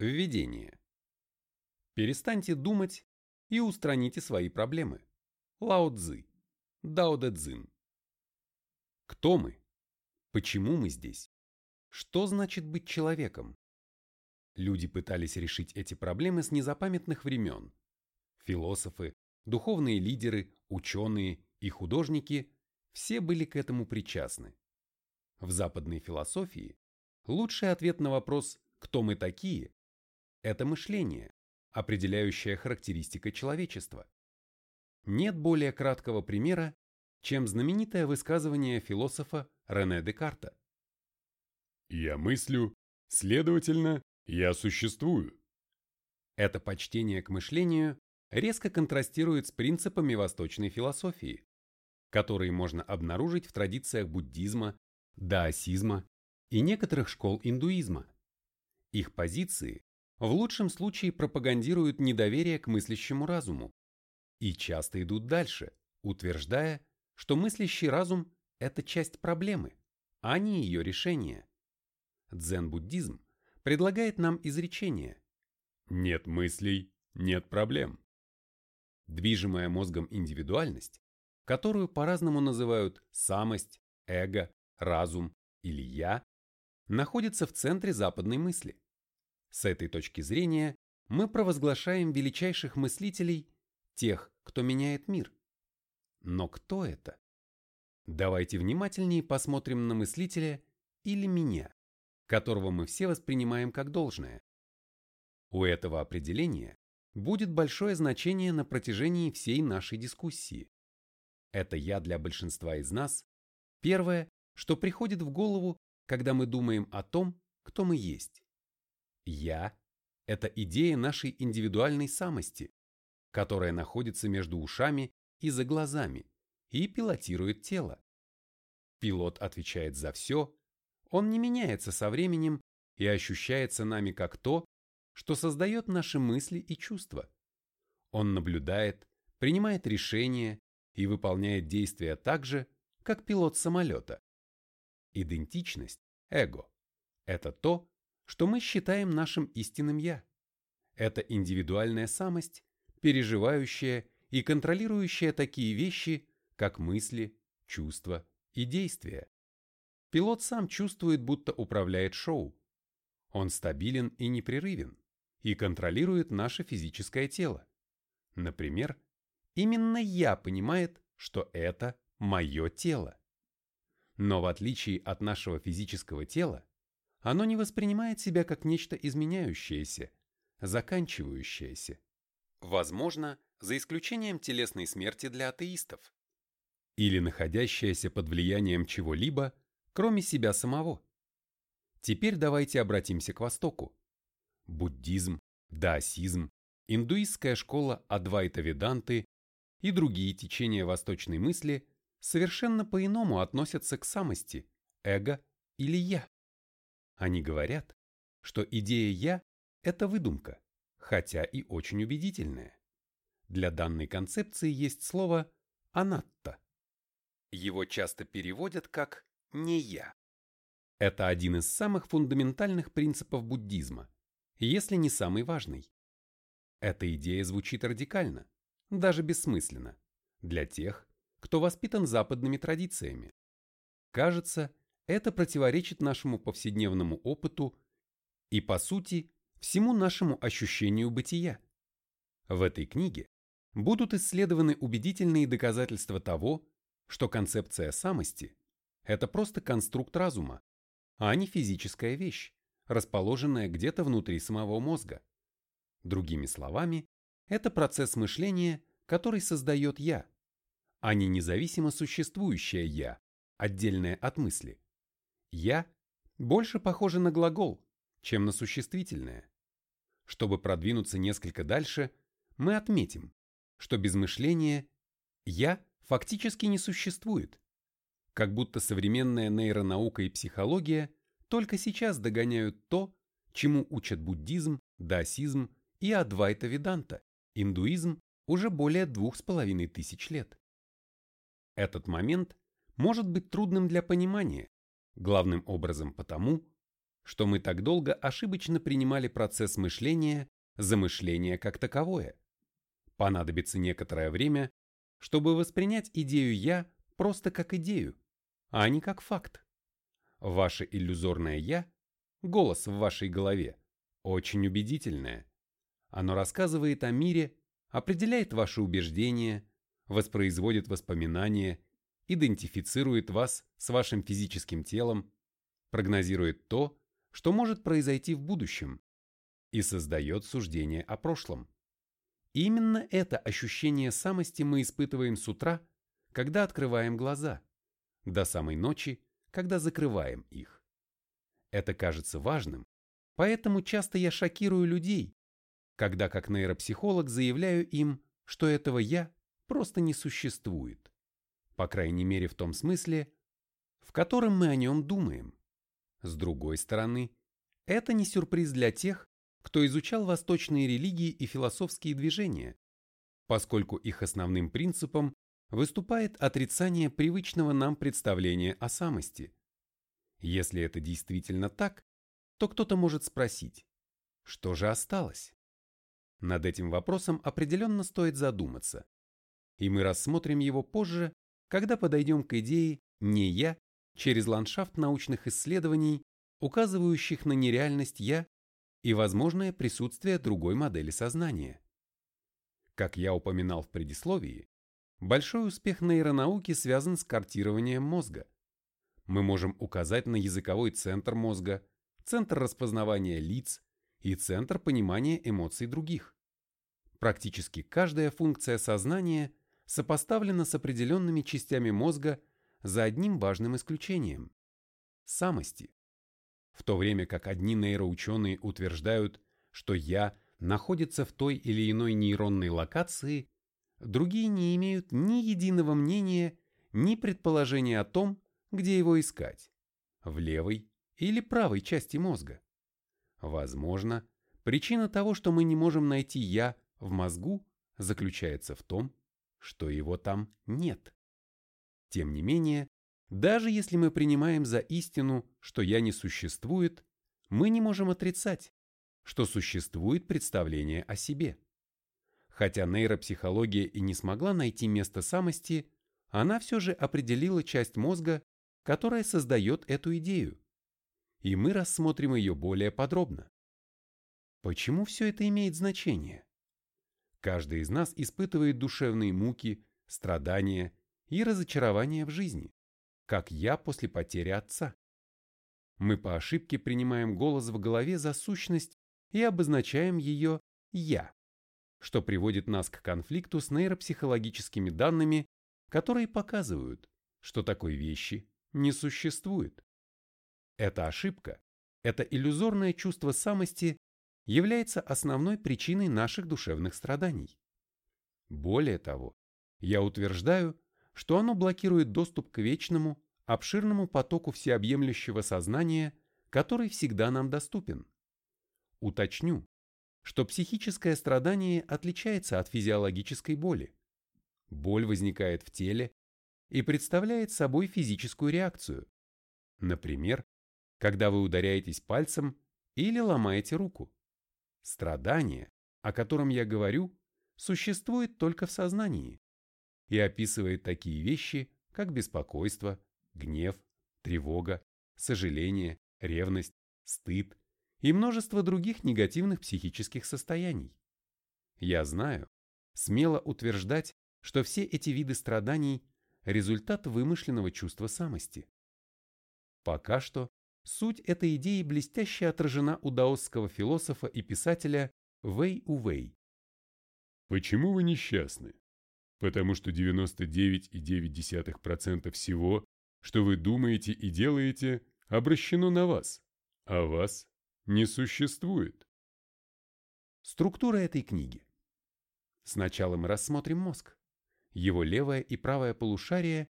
Введение. Перестаньте думать и устраните свои проблемы. Лао Цзы. Дао Дэ Цзин. Кто мы? Почему мы здесь? Что значит быть человеком? Люди пытались решить эти проблемы с незапамятных времен. Философы, духовные лидеры, ученые и художники все были к этому причастны. В западной философии лучший ответ на вопрос «кто мы такие?» – это мышление, определяющая характеристика человечества. Нет более краткого примера, чем знаменитое высказывание философа Рене Декарта. «Я мыслю, следовательно, я существую». Это почтение к мышлению резко контрастирует с принципами восточной философии, которые можно обнаружить в традициях буддизма, даосизма и некоторых школ индуизма. Их позиции в лучшем случае пропагандируют недоверие к мыслящему разуму и часто идут дальше, утверждая, что мыслящий разум – это часть проблемы, а не ее решение. Дзен-буддизм предлагает нам изречение «Нет мыслей, нет проблем». Движимая мозгом индивидуальность, которую по-разному называют самость, эго, разум или я, находится в центре западной мысли. С этой точки зрения мы провозглашаем величайших мыслителей, тех, кто меняет мир. Но кто это? Давайте внимательнее посмотрим на мыслителя или меня, которого мы все воспринимаем как должное. У этого определения будет большое значение на протяжении всей нашей дискуссии. Это «я» для большинства из нас – первое, что приходит в голову, когда мы думаем о том, кто мы есть. «Я» – это идея нашей индивидуальной самости, которая находится между ушами и за глазами и пилотирует тело. Пилот отвечает за все, он не меняется со временем и ощущается нами как то, что создает наши мысли и чувства. Он наблюдает, принимает решения и выполняет действия так же, как пилот самолета. Идентичность, эго – это то, что мы считаем нашим истинным «я». Это индивидуальная самость, переживающая и контролирующая такие вещи, как мысли, чувства и действия. Пилот сам чувствует, будто управляет шоу. Он стабилен и непрерывен и контролирует наше физическое тело. Например, именно я понимает, что это мое тело. Но в отличие от нашего физического тела, оно не воспринимает себя как нечто изменяющееся, заканчивающееся. Возможно, за исключением телесной смерти для атеистов. Или находящееся под влиянием чего-либо, кроме себя самого. Теперь давайте обратимся к Востоку. Буддизм, даосизм, индуистская школа Адвайта Веданты и другие течения восточной мысли совершенно по-иному относятся к самости, эго или «я». Они говорят, что идея «я» – это выдумка, хотя и очень убедительная. Для данной концепции есть слово «анатта». Его часто переводят как «не я». Это один из самых фундаментальных принципов буддизма, если не самый важный. Эта идея звучит радикально, даже бессмысленно, для тех, кто воспитан западными традициями. Кажется, это противоречит нашему повседневному опыту и, по сути, всему нашему ощущению бытия. В этой книге будут исследованы убедительные доказательства того, что концепция самости – это просто конструкт разума, а не физическая вещь, расположенная где-то внутри самого мозга. Другими словами, это процесс мышления, который создает «я», а не независимо существующее «я», отдельное от мысли. «Я» больше похоже на глагол, чем на существительное. Чтобы продвинуться несколько дальше, мы отметим, что без мышления «я» фактически не существует. Как будто современная нейронаука и психология только сейчас догоняют то, чему учат буддизм, даосизм и адвайта веданта, индуизм уже более двух с половиной тысяч лет. Этот момент может быть трудным для понимания, главным образом потому, что мы так долго ошибочно принимали процесс мышления за мышление как таковое. Понадобится некоторое время, чтобы воспринять идею «я» просто как идею, а не как факт. Ваше иллюзорное «я», голос в вашей голове, очень убедительное. Оно рассказывает о мире, определяет ваши убеждения, воспроизводит воспоминания, идентифицирует вас с вашим физическим телом, прогнозирует то, что может произойти в будущем, и создает суждение о прошлом. Именно это ощущение самости мы испытываем с утра, когда открываем глаза, до самой ночи, когда закрываем их. Это кажется важным, поэтому часто я шокирую людей, когда как нейропсихолог заявляю им, что этого «я» просто не существует, по крайней мере в том смысле, в котором мы о нем думаем. С другой стороны, это не сюрприз для тех, кто изучал восточные религии и философские движения, поскольку их основным принципом выступает отрицание привычного нам представления о самости. Если это действительно так, то кто-то может спросить, что же осталось? Над этим вопросом определенно стоит задуматься, и мы рассмотрим его позже, когда подойдем к идее «не я» через ландшафт научных исследований, указывающих на нереальность «я» и возможное присутствие другой модели сознания. Как я упоминал в предисловии, большой успех нейронауки связан с картированием мозга. Мы можем указать на языковой центр мозга, центр распознавания лиц и центр понимания эмоций других. Практически каждая функция сознания сопоставлена с определенными частями мозга за одним важным исключением – самости. В то время как одни нейроученые утверждают, что «я» находится в той или иной нейронной локации, другие не имеют ни единого мнения, ни предположения о том, где его искать – в левой или правой части мозга. Возможно, причина того, что мы не можем найти «я» в мозгу, заключается в том, что его там нет. Тем не менее, даже если мы принимаем за истину, что «я» не существует, мы не можем отрицать, что существует представление о себе. Хотя нейропсихология и не смогла найти место самости, она все же определила часть мозга, которая создает эту идею. И мы рассмотрим ее более подробно. Почему все это имеет значение? Каждый из нас испытывает душевные муки, страдания и разочарования в жизни как я после потери отца. Мы по ошибке принимаем голос в голове за сущность и обозначаем ее «я», что приводит нас к конфликту с нейропсихологическими данными, которые показывают, что такой вещи не существует. Эта ошибка, это иллюзорное чувство самости является основной причиной наших душевных страданий. Более того, я утверждаю, что оно блокирует доступ к вечному, обширному потоку всеобъемлющего сознания, который всегда нам доступен. Уточню, что психическое страдание отличается от физиологической боли. Боль возникает в теле и представляет собой физическую реакцию. Например, когда вы ударяетесь пальцем или ломаете руку. Страдание, о котором я говорю, существует только в сознании и описывает такие вещи, как беспокойство, гнев, тревога, сожаление, ревность, стыд и множество других негативных психических состояний. Я знаю, смело утверждать, что все эти виды страданий – результат вымышленного чувства самости. Пока что суть этой идеи блестяще отражена у даосского философа и писателя Вэй Увэй. Почему вы несчастны? потому что 99,9% всего, что вы думаете и делаете, обращено на вас, а вас не существует. Структура этой книги. Сначала мы рассмотрим мозг, его левое и правое полушарие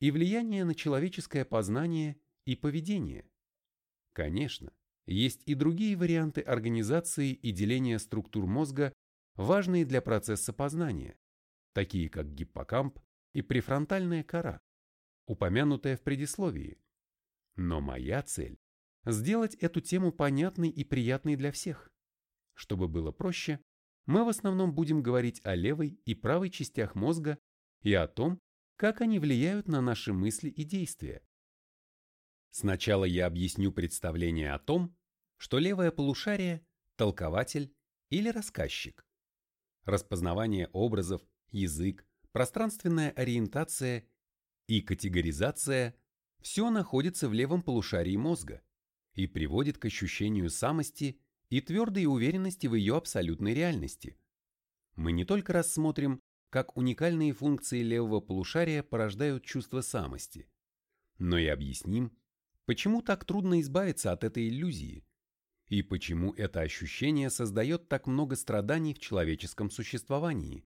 и влияние на человеческое познание и поведение. Конечно, есть и другие варианты организации и деления структур мозга, важные для процесса познания такие как гиппокамп и префронтальная кора, упомянутая в предисловии. Но моя цель сделать эту тему понятной и приятной для всех. Чтобы было проще, мы в основном будем говорить о левой и правой частях мозга и о том, как они влияют на наши мысли и действия. Сначала я объясню представление о том, что левое полушарие – толкователь или рассказчик. Распознавание образов, язык, пространственная ориентация и категоризация – все находится в левом полушарии мозга и приводит к ощущению самости и твердой уверенности в ее абсолютной реальности. Мы не только рассмотрим, как уникальные функции левого полушария порождают чувство самости, но и объясним, почему так трудно избавиться от этой иллюзии и почему это ощущение создает так много страданий в человеческом существовании.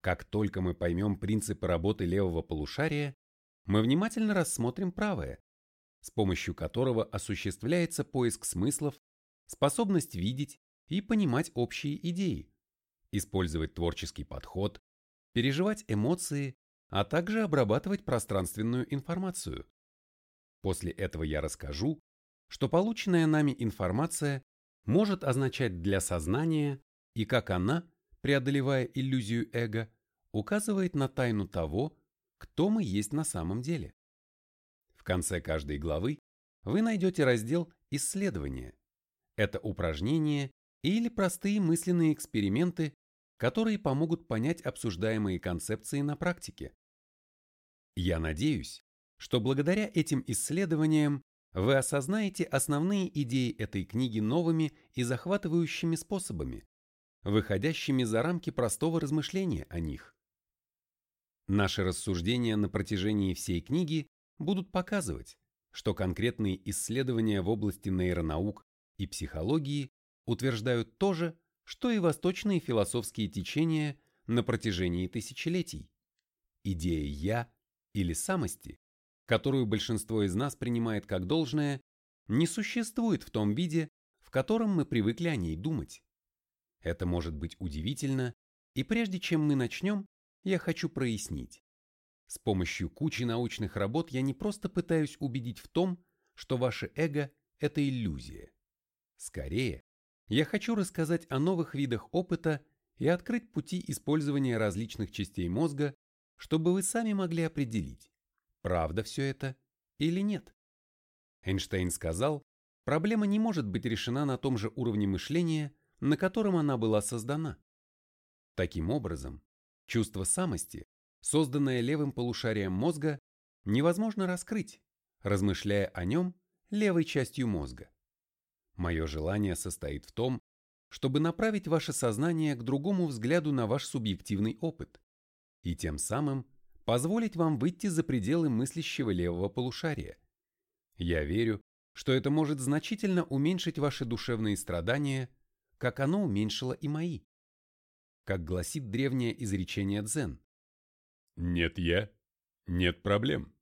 Как только мы поймем принципы работы левого полушария, мы внимательно рассмотрим правое, с помощью которого осуществляется поиск смыслов, способность видеть и понимать общие идеи, использовать творческий подход, переживать эмоции, а также обрабатывать пространственную информацию. После этого я расскажу, что полученная нами информация может означать для сознания и как она, преодолевая иллюзию эго, указывает на тайну того, кто мы есть на самом деле. В конце каждой главы вы найдете раздел «Исследования». Это упражнения или простые мысленные эксперименты, которые помогут понять обсуждаемые концепции на практике. Я надеюсь, что благодаря этим исследованиям вы осознаете основные идеи этой книги новыми и захватывающими способами, выходящими за рамки простого размышления о них. Наши рассуждения на протяжении всей книги будут показывать, что конкретные исследования в области нейронаук и психологии утверждают то же, что и восточные философские течения на протяжении тысячелетий. Идея «я» или «самости», которую большинство из нас принимает как должное, не существует в том виде, в котором мы привыкли о ней думать. Это может быть удивительно, и прежде чем мы начнем, я хочу прояснить. С помощью кучи научных работ я не просто пытаюсь убедить в том, что ваше эго – это иллюзия. Скорее, я хочу рассказать о новых видах опыта и открыть пути использования различных частей мозга, чтобы вы сами могли определить, правда все это или нет. Эйнштейн сказал, проблема не может быть решена на том же уровне мышления, на котором она была создана. Таким образом, Чувство самости, созданное левым полушарием мозга, невозможно раскрыть, размышляя о нем левой частью мозга. Мое желание состоит в том, чтобы направить ваше сознание к другому взгляду на ваш субъективный опыт и тем самым позволить вам выйти за пределы мыслящего левого полушария. Я верю, что это может значительно уменьшить ваши душевные страдания, как оно уменьшило и мои как гласит древнее изречение дзен. Нет я, нет проблем.